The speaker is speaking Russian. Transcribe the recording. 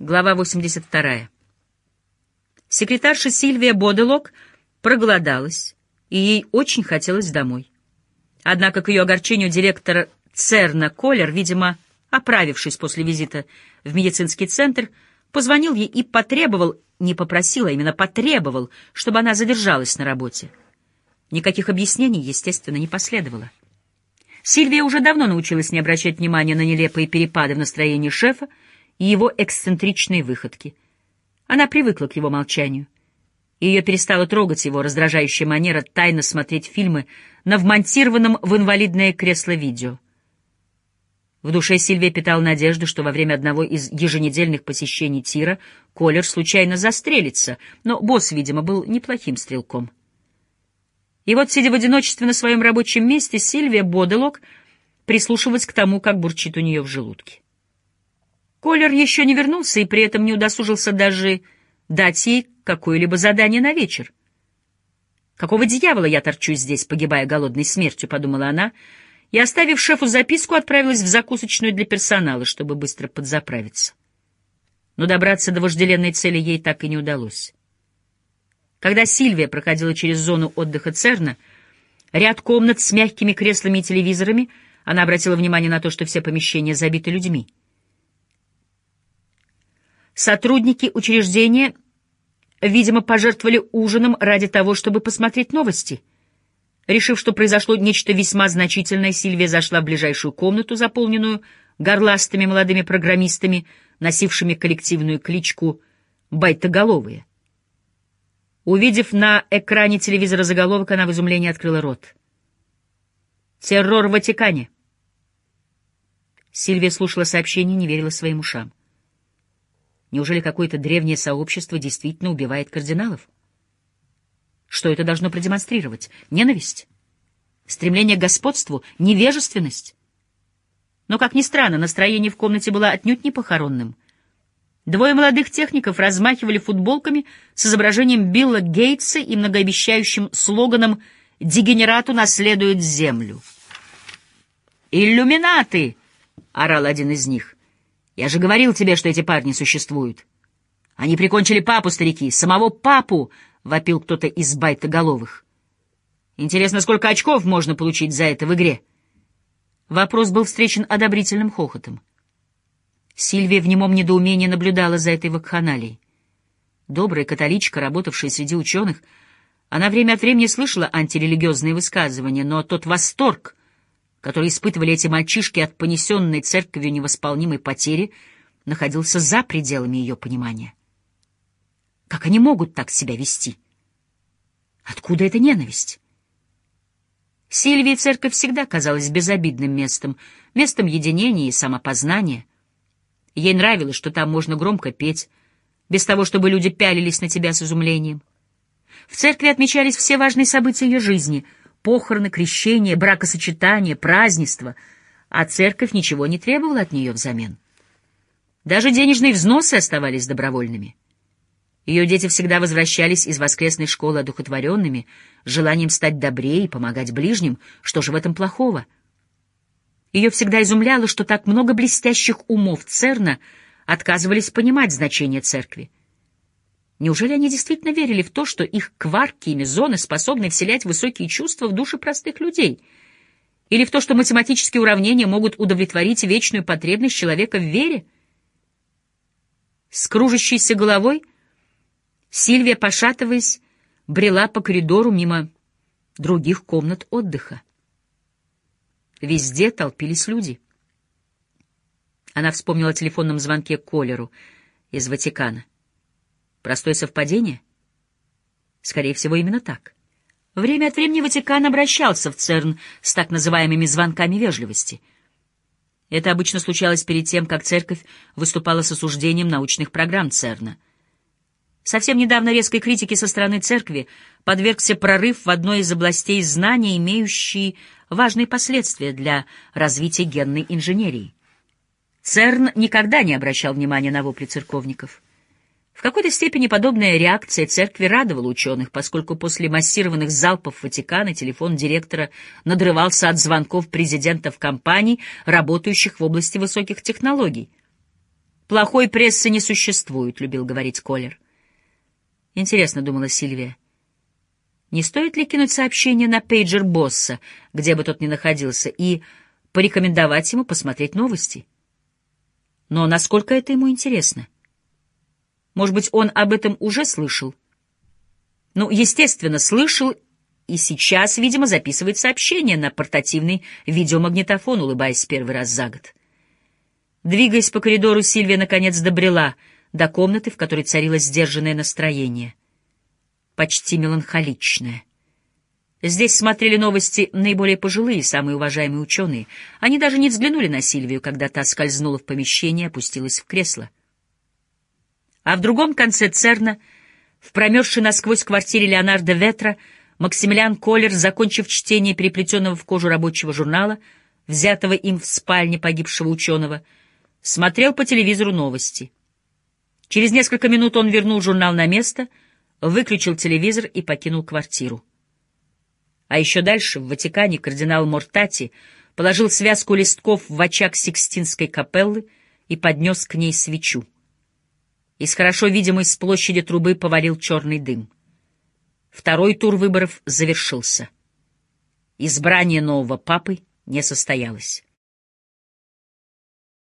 Глава 82. Секретарша Сильвия Боделок проголодалась, и ей очень хотелось домой. Однако к ее огорчению директор Церна Колер, видимо, оправившись после визита в медицинский центр, позвонил ей и потребовал, не попросил, а именно потребовал, чтобы она задержалась на работе. Никаких объяснений, естественно, не последовало. Сильвия уже давно научилась не обращать внимания на нелепые перепады в настроении шефа, и его эксцентричные выходки. Она привыкла к его молчанию. Ее перестала трогать его раздражающая манера тайно смотреть фильмы на вмонтированном в инвалидное кресло видео. В душе Сильвия питал надежду, что во время одного из еженедельных посещений тира Колер случайно застрелится, но босс, видимо, был неплохим стрелком. И вот, сидя в одиночестве на своем рабочем месте, Сильвия Боделок прислушивалась к тому, как бурчит у нее в желудке. Колер еще не вернулся и при этом не удосужился даже дать ей какое-либо задание на вечер. «Какого дьявола я торчу здесь, погибая голодной смертью?» — подумала она, и, оставив шефу записку, отправилась в закусочную для персонала, чтобы быстро подзаправиться. Но добраться до вожделенной цели ей так и не удалось. Когда Сильвия проходила через зону отдыха Церна, ряд комнат с мягкими креслами и телевизорами, она обратила внимание на то, что все помещения забиты людьми — Сотрудники учреждения, видимо, пожертвовали ужином ради того, чтобы посмотреть новости. Решив, что произошло нечто весьма значительное, Сильвия зашла в ближайшую комнату, заполненную горластыми молодыми программистами, носившими коллективную кличку «Байтоголовые». Увидев на экране телевизора заголовок, она в изумлении открыла рот. «Террор в Ватикане». Сильвия слушала сообщение и не верила своим ушам. Неужели какое-то древнее сообщество действительно убивает кардиналов? Что это должно продемонстрировать? Ненависть? Стремление к господству? Невежественность? Но, как ни странно, настроение в комнате было отнюдь не похоронным. Двое молодых техников размахивали футболками с изображением Билла Гейтса и многообещающим слоганом «Дегенерату наследует землю». «Иллюминаты!» — орал один из них. Я же говорил тебе, что эти парни существуют. Они прикончили папу, старики, самого папу, — вопил кто-то из байтоголовых. Интересно, сколько очков можно получить за это в игре? Вопрос был встречен одобрительным хохотом. Сильвия в немом недоумении наблюдала за этой вакханалией. Добрая католичка, работавшая среди ученых, она время от времени слышала антирелигиозные высказывания, но тот восторг — который испытывали эти мальчишки от понесенной церковью невосполнимой потери, находился за пределами ее понимания. Как они могут так себя вести? Откуда эта ненависть? Сильвии церковь всегда казалась безобидным местом, местом единения и самопознания. Ей нравилось, что там можно громко петь, без того, чтобы люди пялились на тебя с изумлением. В церкви отмечались все важные события ее жизни — похороны, крещение, бракосочетание, празднества, а церковь ничего не требовала от нее взамен. Даже денежные взносы оставались добровольными. Ее дети всегда возвращались из воскресной школы одухотворенными, желанием стать добрее и помогать ближним. Что же в этом плохого? Ее всегда изумляло, что так много блестящих умов Церна отказывались понимать значение церкви. Неужели они действительно верили в то, что их кварки и мезоны способны вселять высокие чувства в души простых людей? Или в то, что математические уравнения могут удовлетворить вечную потребность человека в вере? С кружащейся головой Сильвия, пошатываясь, брела по коридору мимо других комнат отдыха. Везде толпились люди. Она вспомнила о телефонном звонке Колеру из Ватикана. Простое совпадение? Скорее всего, именно так. Время от времени Ватикан обращался в ЦЕРН с так называемыми звонками вежливости. Это обычно случалось перед тем, как церковь выступала с осуждением научных программ ЦЕРНа. Совсем недавно резкой критике со стороны церкви подвергся прорыв в одной из областей знания, имеющий важные последствия для развития генной инженерии. ЦЕРН никогда не обращал внимания на вопли церковников. В какой-то степени подобная реакция церкви радовала ученых, поскольку после массированных залпов Ватикана телефон директора надрывался от звонков президентов компаний, работающих в области высоких технологий. «Плохой прессы не существует», — любил говорить Колер. Интересно, — думала Сильвия, — не стоит ли кинуть сообщение на пейджер босса, где бы тот ни находился, и порекомендовать ему посмотреть новости? Но насколько это ему интересно? Может быть, он об этом уже слышал? Ну, естественно, слышал и сейчас, видимо, записывает сообщение на портативный видеомагнитофон, улыбаясь первый раз за год. Двигаясь по коридору, Сильвия наконец добрела до комнаты, в которой царило сдержанное настроение. Почти меланхоличное. Здесь смотрели новости наиболее пожилые, самые уважаемые ученые. Они даже не взглянули на Сильвию, когда та скользнула в помещение и опустилась в кресло. А в другом конце Церна, в промерзшей насквозь квартире Леонардо Ветра, Максимилиан Коллер, закончив чтение переплетенного в кожу рабочего журнала, взятого им в спальне погибшего ученого, смотрел по телевизору новости. Через несколько минут он вернул журнал на место, выключил телевизор и покинул квартиру. А еще дальше, в Ватикане, кардинал Мортати положил связку листков в очаг Сикстинской капеллы и поднес к ней свечу. Из хорошо видимой с площади трубы повалил черный дым. Второй тур выборов завершился. Избрание нового папы не состоялось.